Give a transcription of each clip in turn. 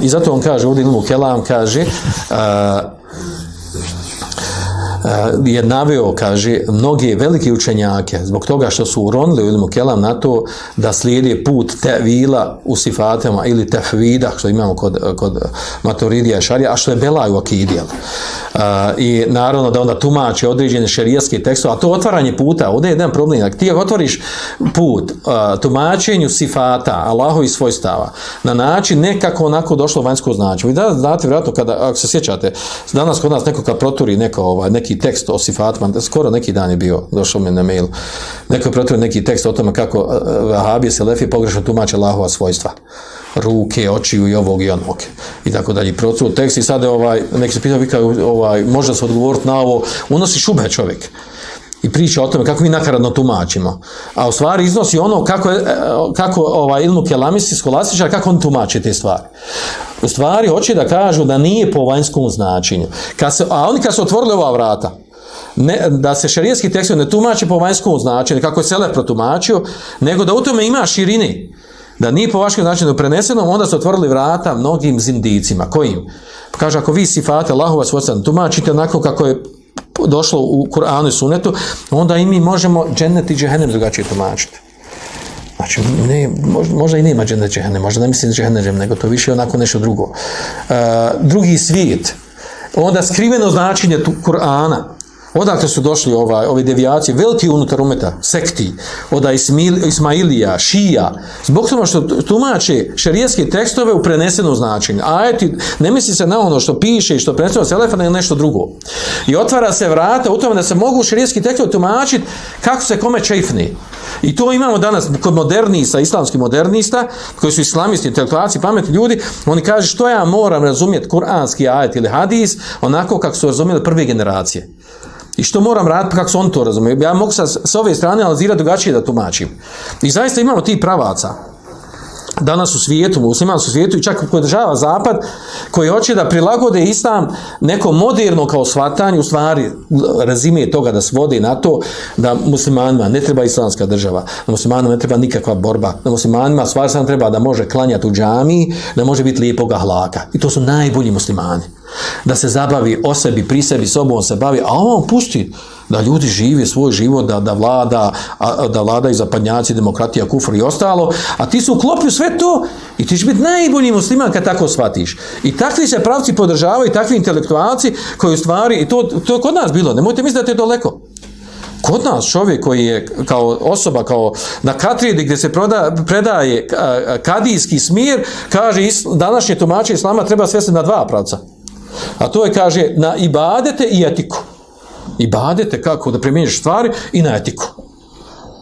I zato on kaže, ovdje Ilmu Kelam kaže, je naveo, kaže, mnoge velike učenjake, zbog toga što su uronili ilmu kelam na to da slijedi put tevila u sifatama ili tefvida, što imamo kod, kod maturidija i šarija, a što je belaj u akidijel. I naravno da onda tumače određene šerijaske tekstove, a to otvaranje puta, ovdje je jedan problem, ti otvoriš put a, tumačenju sifata, Allahovi svojstava, na način nekako onako došlo vanjsko značenje. Vi da znate, vjerojatno, kada, ako se sjećate, danas kod nas neko kad proturi neko, ovaj, neki tekst o sifatima, skoro neki dan je bio, došao mi na mail, neko je protvorio neki tekst o tome kako uh, Vahabije se lefi pogrešno tumače Allahova svojstva. Ruke, očiju i ovog i onog. I tako dalje. Protvorio tekst i sad ovaj, neki se pitao, vika, ovaj, može se odgovoriti na ovo, unosi šube čovjek i priča o tome kako mi nakaradno tumačimo. A u stvari iznosi ono kako, e, kako ovaj, ilmu kelamisti, skolastičar, kako on tumači te stvari. U stvari hoće da kažu da nije po vanjskom značenju. Kad se, a oni kad su otvorili ova vrata, ne, da se šarijetski tekst ne tumači po vanjskom značenju, kako je Selef protumačio, nego da u tome ima širini. Da nije po vašem značenju preneseno, onda su otvorili vrata mnogim zindicima. Kojim? Kaže, ako vi sifate Allahova svojstva tumačite onako kako je došlo u Kur'anu i Sunetu, onda i mi možemo džennet i džehennem drugačije tumačiti. Znači, ne, možda, možda i nema džennet džehennem, možda ne mislim džehennem, nego to više onako nešto drugo. Uh, drugi svijet, onda skriveno značenje Kur'ana, Odakle su došli ovaj, ove devijacije, veliki unutar umeta, sekti, od Ismail, Ismailija, Šija, zbog toga što tumače šarijetske tekstove u prenesenom značenju. A eti, ne misli se na ono što piše i što preneseno Selefa, nego nešto drugo. I otvara se vrata u tome da se mogu šarijetski tekstove tumačiti kako se kome čeifni. I to imamo danas kod modernista, islamskih modernista, koji su islamisti, intelektualci, pametni ljudi, oni kažu što ja moram razumjeti kuranski ajet ili hadis, onako kako su razumjeli prve generacije. I što moram raditi, kako se on to razumije? Ja mogu sa, s ove strane analizirati drugačije da tumačim. I zaista imamo ti pravaca. Danas u svijetu, muslimanskom svijetu i čak podržava zapad, koji hoće da prilagode islam neko moderno kao shvatanje, u stvari razime toga da se vodi na to da muslimanima ne treba islamska država, da muslimanima ne treba nikakva borba, da muslimanima stvar sam treba da može klanjati u džami, da može biti lijepoga hlaka. I to su najbolji muslimani da se zabavi o sebi, pri sebi, sobom se bavi, a on pusti da ljudi žive svoj život, da, da vlada, a, da vlada i zapadnjaci, demokratija, kufr i ostalo, a ti su uklopio sve to i ti će biti najbolji musliman kad tako shvatiš. I takvi se pravci podržavaju, takvi intelektualci koji u stvari, i to, to je kod nas bilo, nemojte misliti da je daleko. Kod nas čovjek koji je kao osoba, kao na katridi gdje se proda, predaje kadijski smir, kaže današnje tumače islama treba svesti na dva pravca. A to je, kaže, na ibadete i etiku. Ibadete kako da primjeniš stvari i na etiku.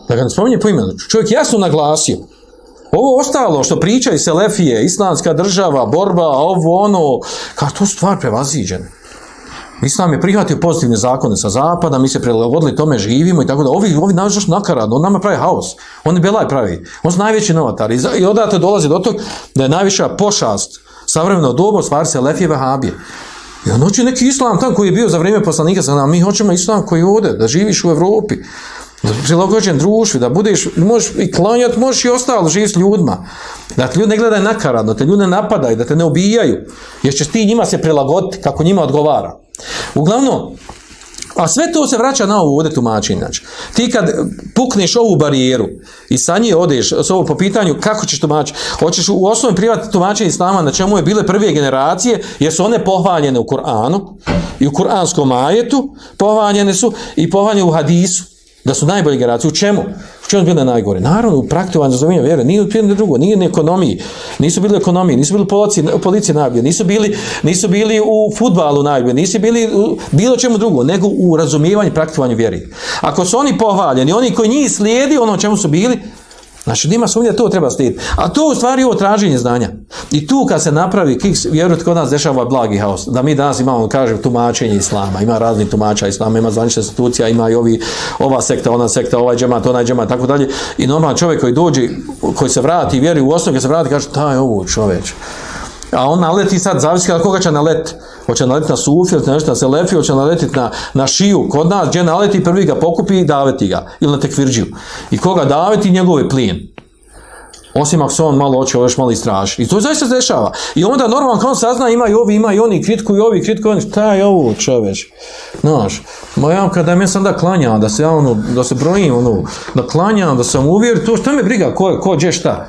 Da ga ne spominje po imenu. Čovjek jasno naglasio. Ovo ostalo što pričaju Selefije, islamska država, borba, ovo, ono, kao to stvar prevaziđene. Islam je prihvatio pozitivne zakone sa zapada, mi se prilagodili tome, živimo i tako da. Ovi, ovi naš nakaradno, on nama pravi haos. On je belaj pravi. On su najveći novatari. I odate dolazi do tog da je najviša pošast savremeno dobo stvari se Lefije Vahabije. I on hoće neki islam tam koji je bio za vrijeme poslanika, sa mi hoćemo islam koji ode, da živiš u Evropi, da prilagođen društvi, da budeš, možeš i klanjati, možeš i ostalo živjeti s ljudima. Da te ljudi ne gledaju nakaradno, da te ljudi ne napadaju, da te ne ubijaju, jer ćeš ti njima se prilagoditi kako njima odgovara. Uglavnom, A sve to se vraća na ovo ovdje tumačenje. Znači, ti kad pukneš ovu barijeru i sa nje odeš s ovo po pitanju kako ćeš tumačiti, hoćeš u osnovi privati tumačenje islama na čemu je bile prve generacije, jer su one pohvaljene u Kur'anu i u kuranskom ajetu pohvaljene su i pohvaljene u hadisu da su najbolje generacije. U čemu? U čemu bile najgore? Naravno, u praktovanju razumijenu vjere. Nije u jedno drugo, nije ni ekonomiji. Nisu bili u ekonomiji, nisu bili u policiji, najbolje, nisu bili, nisu bili u futbalu najbolje, nisu bili u bilo čemu drugo, nego u razumijevanju i praktovanju vjeri. Ako su oni pohvaljeni, oni koji njih slijedi ono čemu su bili, Znači, nima sumnje, to treba slijediti. A to u stvari je ovo traženje znanja. I tu kad se napravi, kiks, vjerujte, kod nas dešava blagi haos, da mi danas imamo, kažem, tumačenje islama, ima razni tumača islama, ima zvanična institucija, ima i ovi, ova sekta, ona sekta, ovaj džemat, onaj džemat, tako dalje. I normalan čovjek koji dođe, koji se vrati, vjeruje u osnovu, se vrati, kaže, taj je ovo čoveč. A on naleti sad, zavisi koga će naletiti hoće naletiti na Sufiju, hoće na Selefiju, hoće naletiti na, na Šiju, kod nas, gdje naleti, prvi ga pokupi i daveti ga, ili na Tekvirđiju. I koga daveti, njegov je plijen. Osim ako se on malo hoće još malo istražiti. I to zaista se dešava. I onda normalno kao on sazna ima i ovi, ima i oni, kritku i ovi, kritku oni, šta je ovo čoveć? Znaš, ma ja kada me sam da klanjam, da se ja ono, da se brojim, ono, da klanjam, da sam uvjer, to šta me briga, ko, ko gdje šta?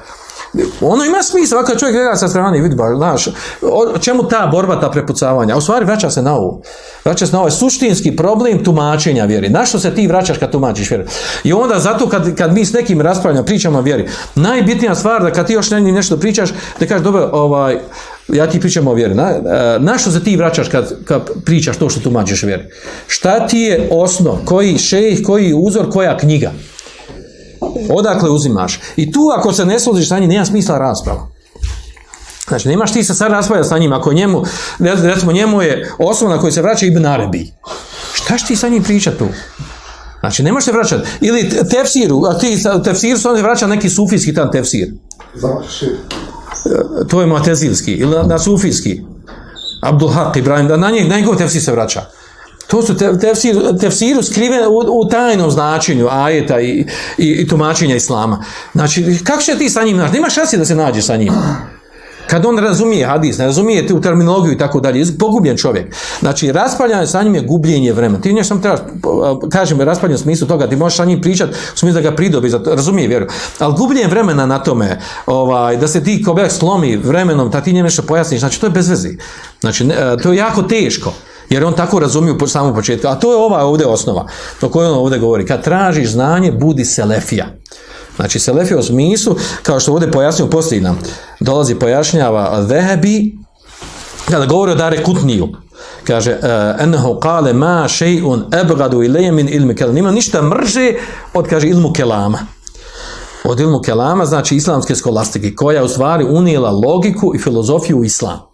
Ono ima smisla, kad čovjek gleda sa strane, vidi ba, znaš, o čemu ta borba, ta prepucavanja? U stvari vraća se na ovo. Vraća se na ovaj suštinski problem tumačenja vjeri. Na što se ti vraćaš kad tumačiš vjeri? I onda zato kad, kad mi s nekim raspravljamo, pričamo o vjeri, najbitnija stvar da kad ti još nešto pričaš, da kažeš, dobro, ovaj, ja ti pričam o vjeri. Na, na što se ti vraćaš kad, kad pričaš to što tumačiš vjeri? Šta ti je osnov? Koji šejh, koji uzor, koja knjiga? Odakle uzimaš? I tu ako se ne složiš sa njim, nema smisla rasprava. Znači, nemaš ti se sad raspravljati sa njim, ako njemu, recimo njemu je osnova na koju se vraća Ibn Arabi. Šta će ti sa njim pričati tu? Znači, nemaš se vraćati. Ili tefsiru, a ti tefsiru se vraća neki sufijski tam tefsir. Završi. To je matezilski, ili na, na sufijski. Abdul Haq, Ibrahim, na njegov tefsir se vraća. To su te, tefsir, tefsiru skrivene u, u tajnom značenju ajeta i, i, i tumačenja islama. Znači, kako će ti sa njim naći? Nema šanse da se nađe sa njim. Kad on razumije hadis, ne razumije tu terminologiju i tako dalje, pogubljen čovjek. Znači, raspaljanje sa njim je gubljenje vremena. Ti nešto sam trebaš, kažem, raspaljanje u smislu toga, ti možeš sa njim pričati u smislu da ga pridobi, razumije vjeru. Ali gubljenje vremena na tome, ovaj, da se ti kobjak slomi vremenom, da ti njemu nešto pojasniš, znači, to je bez vezi. Znači, to je jako teško. Jer on tako razumije u samom početku. A to je ova ovdje osnova. To koje on ovdje govori. Kad tražiš znanje, budi selefija. Znači, selefija u smislu, kao što ovdje pojasnio poslije nam, dolazi pojašnjava vehebi, kada govori o Dare Kutniju, kaže, enahu kale ma še'un ebgadu ilaje min ilmi kelam. Nima ništa mrže od, kaže, ilmu kelama. Od ilmu kelama, znači islamske skolastike, koja u stvari unijela logiku i filozofiju u islam.